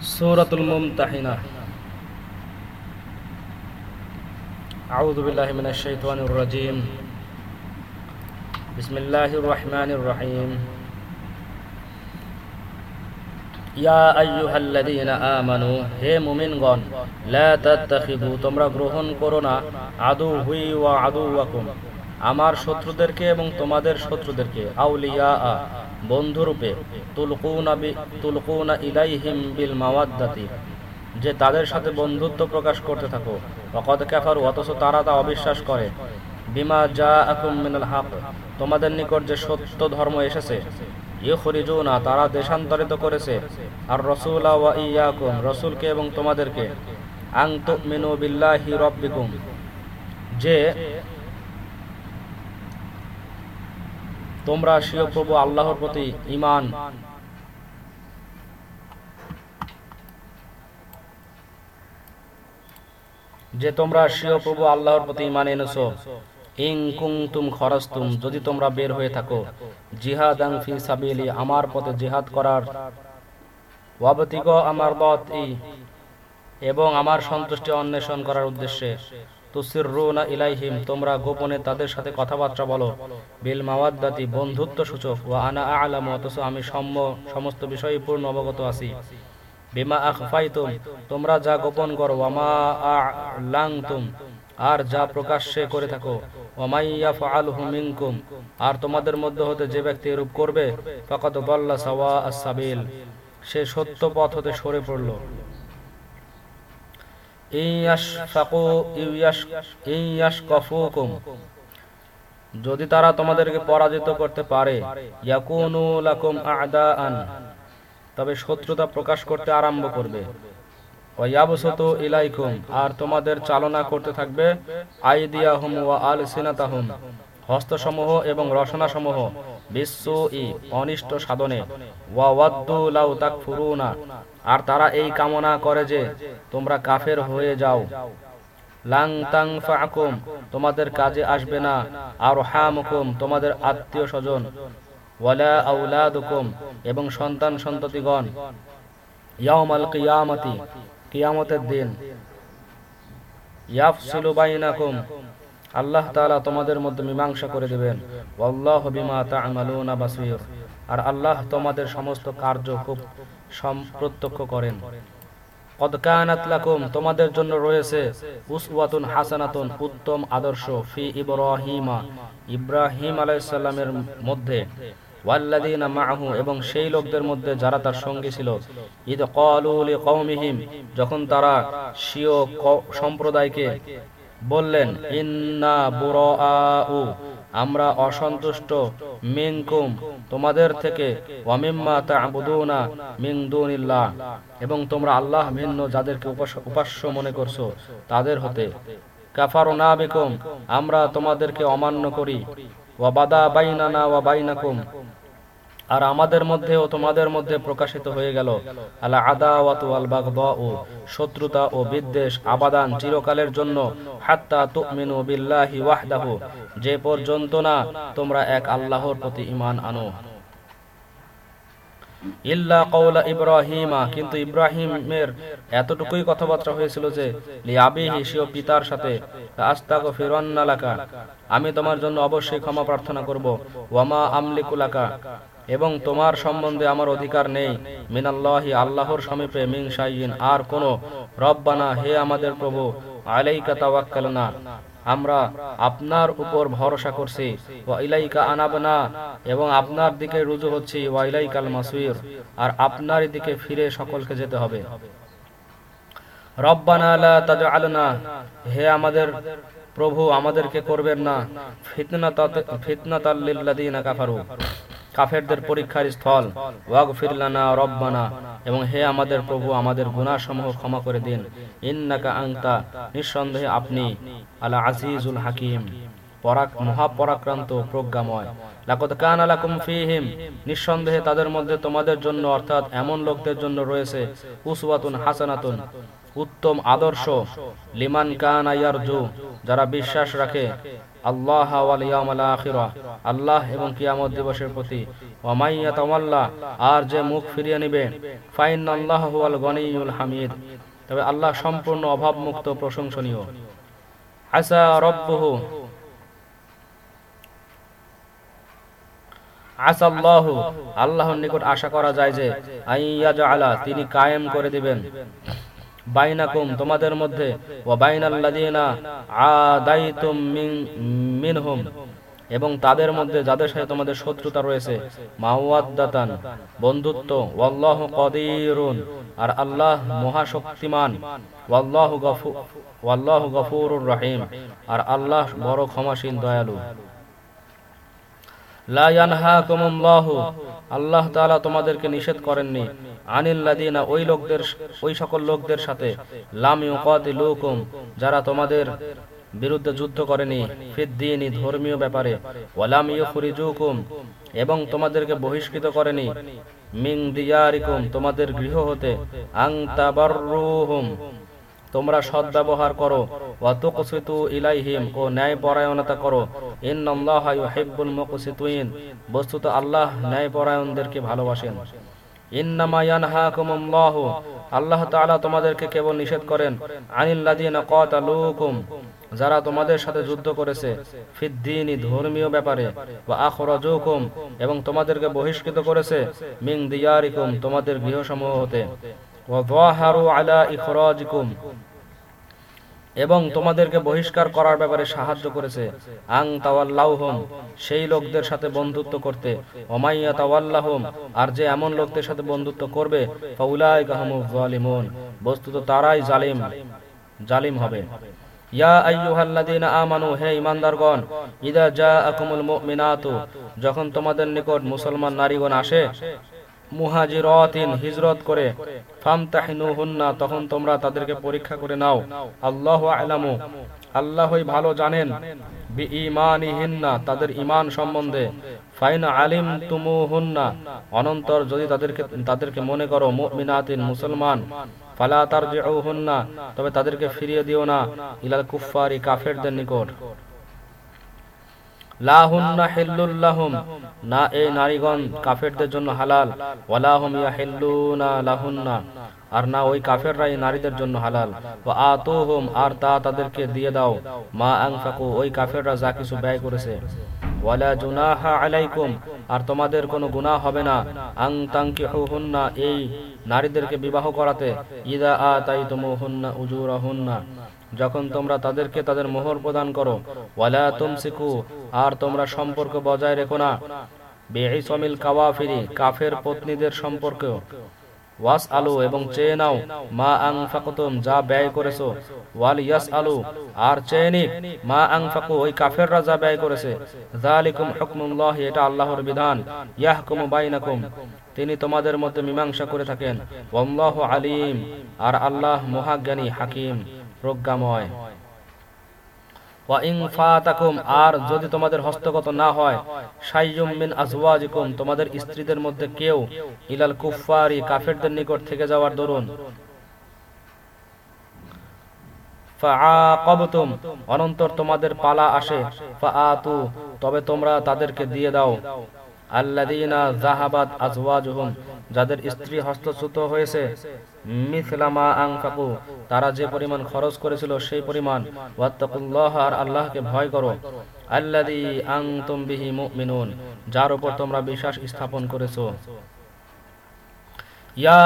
سورة الممتحنة أعوذ بالله من الشيطان الرجيم بسم الله الرحمن الرحيم ইয়া আইয়ুহাল্লাযীনা আমানু হে মুমিনগণ লা তাত্তাখিযু তোমরা গ্রহণ করো না আদু হুই ওয়া আদুওয়াকুম আমার শত্রুদেরকে এবং তোমাদের শত্রুদেরকে আউলিয়া বন্ধুরূপে, তুলকুনা ইলাইহিম বিল মাওয়াদ্দাতি, যে তাদের সাথে বন্ধুত্ব প্রকাশ করতে থাকো। ওয়াকাদ কাফারু, অথচ তারা তা অবিশ্বাস করে। বিমা যা আকুম মিনাল হক, তোমাদের নিকট যে সত্য ধর্ম এসেছে, ইউখরিজুনা, তারা দেশান্তরিত করেছে। আর রসুলা ওয়া ইয়াকুম, রসুলকে এবং তোমাদেরকে আং তুমিনু বিল্লাহি রব্বিকুম, যে তোমরা স্বীয় প্রভু আল্লাহর প্রতি ইমান যে তোমরা স্বীয় প্রভু আল্লাহর প্রতি ঈমান এনেছো, ইং কুংতুম খরস্তুম, যদি তোমরা বের হয়ে থাকো জিহাদাং ফি সাবিলি, আমার পথে জিহাদ করার। ওয়াবতিগ আমার বত এবং আমার সন্তুষ্টি অন্বেষণ করার উদ্দেশ্যে। তোমরা তাদের সাথে কথাবার্তা বলো। বিল বন্ধুত্ব সূচক আমি সমস্ত বিষয়ে যা গোপন করো আর যা প্রকাশ্যে করে থাকো। আর তোমাদের মধ্যে হতে যে ব্যক্তি এরূপ করবে সে সত্য পথ হতে সরে পড়ল। যদি তারা তোমাদেরকে পরাজিত করতে পারে তবে শত্রুতা প্রকাশ করতে আরম্ভ করবে। ইলাইকুম। আর তোমাদের চালনা করতে থাকবে আইদিয়াহুম ওয়া আলসিনাতাহুম। হস্তসমূহ এবং রসনাসমূহ। বিশ্ব ই অনিষ্ট সাধনে ওয়া ওয়াদ্দু লাউ তাকফুরুনা। আর তারা এই কামনা করে যে তোমরা কাফের হয়ে যাও। লাং তাং তোমাদের কাজে আসবে না। আর হামুকুম তোমাদের আত্মীয় স্বজন। ওয়ালা আউলাদুকুম, এবং সন্তান সন্ততিগণ। ইয়াউমাল কিয়ামতি, কিয়ামতের দিন। ইয়াফসিলু বাইনাকুম আল্লাহ তাআলা তোমাদের মধ্যে মীমাংসা করে দেবেন। ওয়াল্লাহু বিমা আর আল্লাহ তোমাদের সমস্ত কার্য খুব প্রত্যক্ষ করেন। তোমাদের জন্য রয়েছে হাসানাতুন, উত্তম আদর্শ ফি ইব্রাহিমা, ইব্রাহিম আলাইহিস সালামের মধ্যে। ওয়াল্লাযীনা মাআহু এবং সেই লোকদের মধ্যে যারা তার সঙ্গী ছিল। ক্বালু লিকওমিহিম, যখন তারা সম্প্রদায়কে বললেন ইন্না বুরাআউ আমরা অসন্তুষ্ট মিনকুম তোমাদের থেকে ওয়ামিম্মা তা'বুদুনা মিন দুনিল্লাহ এবং তোমরা আল্লাহ ভিন্ন যাদেরকে উপাস্য মনে করছ তাদের হতে কাফারুনা বিকুম আমরা তোমাদেরকে অমান্য করি ওয়া বাদা বাইনানা ওয়া বাইনাকুম আর আমাদের মধ্যে ও তোমাদের মধ্যে প্রকাশিত হয়ে গেল, আলা আদাওয়াতু আল বাগদাউ, শত্রুতা ও বিদ্বেষ আবাদান চিরকালের জন্য, হাত্তা তুমিনু বিল্লাহি ওয়াহদাহু, যে পর্যন্ত না তোমরা এক আল্লাহর প্রতি ঈমান আনো। ইল্লা কওলা ইব্রাহিমা, কিন্তু ইব্রাহিমের এতটুকুই কথাবার্তা হয়েছিল যে লিআবিহি সিও পিতার সাথে আস্তাগফিরান্না লাকা, আমি তোমার জন্য অবশ্যই ক্ষমা প্রার্থনা করব ওয়ামা আমলিকুলাকা এবং তোমার সম্বন্ধে আমার অধিকার নেই। মিনাল্লাহি, আল্লাহর সমীপে মিন শাইইন। আর কোন রব্বানা হে আমাদের প্রভু, আলাইকা তাওয়াক্কালনা। আমরা আপনার উপর ভরসা করছি। ওয়া ইলাইকা আনাবনা, এবং আপনার দিকে রুজু হচ্ছি। ওয়া ইলাইকাল মাসির, আর আপনার দিকে ফিরে সকলকে যেতে হবে। রব্বানা লা তাজআলনা, হে আমাদের প্রভু, আমাদেরকে করবেন না। ফিতনাতাত ফিতনাতাল লিল্লাযিনা কাফারু। কাফেরদের পরীক্ষার স্থল। ওয়াগ ফিরলানা রব্বানা। এবং হে আমাদের প্রভু আমাদের গুনাহসমূহ ক্ষমা করে দিন। ইন্নাকা আংতা নিঃসন্দেহে আপনি আলা আজিজুল হাকিম। পরাক মহাপরাক্রান্ত প্রজ্ঞাময়। লাকদ কানা লাকুম ফীহিম। নিঃসন্দেহে তাদের মধ্যে তোমাদের জন্য অর্থাৎ এমন লোকদের জন্য রয়েছে উসওয়াতুন হাসানাতুন। উত্তম আদর্শ লিমান কান আয়ারজু যারা বিশ্বাস রাখে, আল্লাহ আখিরা, আল্লাহ এবং কিয়ামত দিবসের প্রতি আর যে মুখ ফিরিয়ে নেবে ফাইন আল্লাহ গনিয়ুল হামিদ। তবে আল্লাহ সম্পূর্ণ অভাবমুক্ত, প্রশংসনীয়। আসা রব্বুহু আল্লাহর নিকট আশা করা যায় যে আইয়াজ আলা তিনি কায়েম করে দিবেন। বাইনাকুম, তোমাদের মধ্যে ও বাইনাল্লাযিনা আদাইতুম মিন, মিনহুম, এবং তাদের মধ্যে যাদের সাথে তোমাদের শত্রুতা রয়েছে, মাওয়াদ্দাতান, বন্ধুত্ব, ওয়াল্লাহু কদিরুন, আর আল্লাহ মহাশক্তিমান, ওয়াল্লাহু গফু, ওয়াল্লাহু গফুরুর রহিম, আর আল্লাহ বড় ক্ষমাশীল, দয়ালু। লা ইয়ানহাকুমুল্লাহু, আল্লাহ তাআলা তোমাদেরকে নিষেধ করেননি আনিল্লাযিনা ওই লোকদের, ওই সকল লোকদের সাথে যারা তোমাদের বিরুদ্ধে যুদ্ধ করেনি ফিদ্দিনি ধর্মীয় ব্যাপারে এবং তোমাদেরকে বহিষ্কৃত করেনি মিং দিয়ারিকুম, তোমাদের গৃহ হতে, আং তোমরা সদ্ব্যবহার করো ওয়াতুকসিতু ইলাইহিম, ও ন্যায় পরায়ণতা করো, ইন্নাল্লাহা ইউহিব্বুল মুকসিতুইন বস্তুত আল্লাহ ন্যায় পরায়ণদেরকে ভালোবাসেন। আল্লাহ তোমাদেরকে কেবল নিষেধ করেন যারা তোমাদের সাথে যুদ্ধ করেছে, ফিদ্দিনী ধর্মীয় ব্যাপারে আখরাজুকুম, এবং তোমাদেরকে বহিষ্কৃত করেছে মিং দিয়ারিকুম, তোমাদের গৃহসমূহ হতে। আলা ইখরাজিকুম এবং তোমাদেরকে বহিষ্কার করার ব্যাপারে সাহায্য করেছে। আং তাওয়াল্লাহুম সেই লোকদের সাথে বন্ধুত্ব করতে। ওমাইয়া তাওয়াল্লাহুম, আর যে এমন লোকদের সাথে বন্ধুত্ব করবে, ফাউলাইকা হুমুজ জালিমুন, বস্তুত তারাই জালিম জালিম হবে। ইয়া যখন তোমাদের নিকট মুসলমান নারীগণ আসে মুহাজিরাতিন, হিজরত করে। ফামতাহিনুহুন্না, তখন তোমরা তাদেরকে পরীক্ষা করে নাও। আল্লাহু আ'লামু। আল্লাহই ভালো জানেন। বি ইমানিহিন্না তাদের ঈমান সম্বন্ধে। ফাইন আলিম তুমুহুন্না অনন্তর যদি তাদেরকে তাদেরকে মনে করো মুমিনাতিন, মুসলমান, ফালা তারজিউহুন্না, তবে তাদেরকে ফিরিয়ে দিও না। ইলাল কুফফারি, কাফেরদের নিকট। না এই নারীগণ কাফেরদের জন্য হালাল ওয়ালাহুম ইয়াহিল্লুনা লাহুন্না, আর না ওই নারীদের জন্য হালাল। ওয়া আতুহুম, আর তা তাদেরকে দিয়ে দাও, মা ওই কাফেররা যা কিছু ব্যয় করেছে। ওয়ালা জুনাহা আলাইকুম, আর তোমাদের কোনো গুনাহ হবে না, আং তানকিহুন্না এই নারীদেরকে বিবাহ করাতে, ইদা আতাইতুমুহুন্না উজুরাহুন্না, যখন তোমরা তাদেরকে তাদের মোহর প্রদান করো, ওয়ালা তুমসিকু আর তোমরা সম্পর্ক বজায় রেখো না। বেঈসমিল কাওয়াফিরি, কাফের পত্নীদের সম্পর্কেও। ওয়াস আলু এবং চেয়ে নাও মা আং ফাকুতুম যা ব্যয় করেছ। ওয়াল ইয়াস আলু আর চেয়ে নিক মা আং ফাকু ওই কাফেররা যা ব্যয় করেছে। জালিকুম হুকমুল্লাহ, এটা আল্লাহর বিধান। ইয়াহকুমু বাইনাকুম, তিনি তোমাদের মধ্যে মীমাংসা করে থাকেন। ওয়াল্লাহু আলিম, আর আল্লাহ মহাজ্ঞানী হাকিম, প্রজ্ঞাময়। আর যদি তোমাদের হস্তগত না হয় তোমাদের স্ত্রীদের মধ্যে কেউ ইলাল কুফফারি, কাফেরদের নিকট থেকে যাওয়ার দরুন। অনন্তর তোমাদের পালা আসে তবে তোমরা তাদেরকে দিয়ে দাও। আল্লাযীনা যাহাবাত আজওয়াজুহুম যাদের স্ত্রী হস্তচ্যুত হয়েছে তারা যে পরিমাণ খরচ করেছিল সেই পরিমাণ আর আল্লাহকে ভয় করো। আল্লাহ আং তুমি যার উপর তোমরা বিশ্বাস স্থাপন করেছ। ইয়া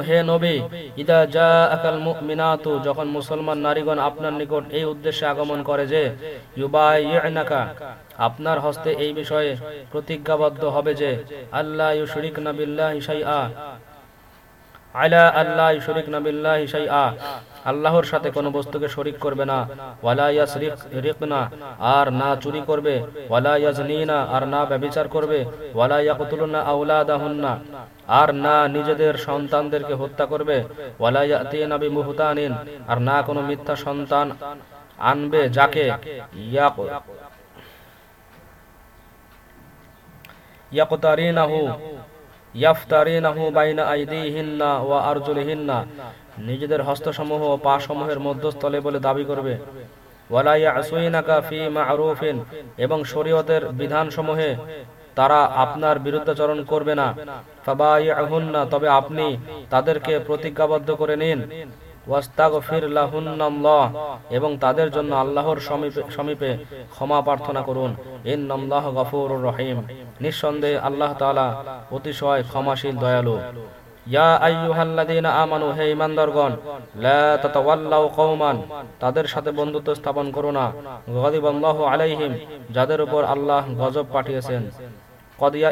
হে যখন মুসলমান নারীগণ আপনার নিকট এই উদ্দেশ্যে আগমন করে যে আপনার হস্তে এই বিষয়ে প্রতিজ্ঞাবদ্ধ হবে যে আল্লাহ ইউশরিকনা বিল্লাহি শাইআ আলা আল্লাহ ইউশরিকনা বিল্লাহি শাইআ। আল্লাহর সাথে কোনো বস্তুকে শরিক করবে না। ওয়ালা ইয়াসরিকনা আর না চুরি করবে। ওয়ালা ইয়াজনিনা আর না ব্যভিচার করবে। ওয়ালা ইয়াকতুলুনা আওলাদাহুন্না আর না নিজেদের সন্তানদেরকে হত্যা করবে। ওয়ালা ইয়াতিনা বিমুহতানিন, আর না কোনো মিথ্যা সন্তান আনবে যাকে ইয়াক ইয়াকতারিনাহু। বাইনা নিজেদের হস্তসমূহ পা সমূহের মধ্যস্থলে বলে দাবি করবে। এবং শরীয়তের বিধানসমূহে তারা আপনার বিরুদ্ধাচরণ করবে না। তবে আপনি তাদেরকে প্রতিজ্ঞাবদ্ধ করে নিন। এবং তাদের জন্য আল্লাহর সমীপে ক্ষমা প্রার্থনা করুন। ইন্নাল্লাহ গফুরুর রহিম। নিঃসন্দেহে আল্লাহ তাআলা অতিশয় ক্ষমাশীল, দয়ালু। তাদের সাথে বন্ধুত্ব স্থাপন করো না। আলাইহিম, যাদের উপর আল্লাহ গজব পাঠিয়েছেন। কদিয়া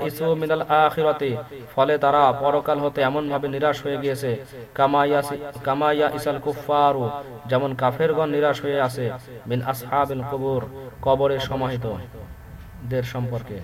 ফলে তারা পরকাল হতে এমন ভাবে নিরাশ হয়ে গিয়েছে কামাইয়া যেমন কাফেরগণ নিরাশ হয়ে আছে, মিন কবরে সমাহিত দের সম্পর্কে।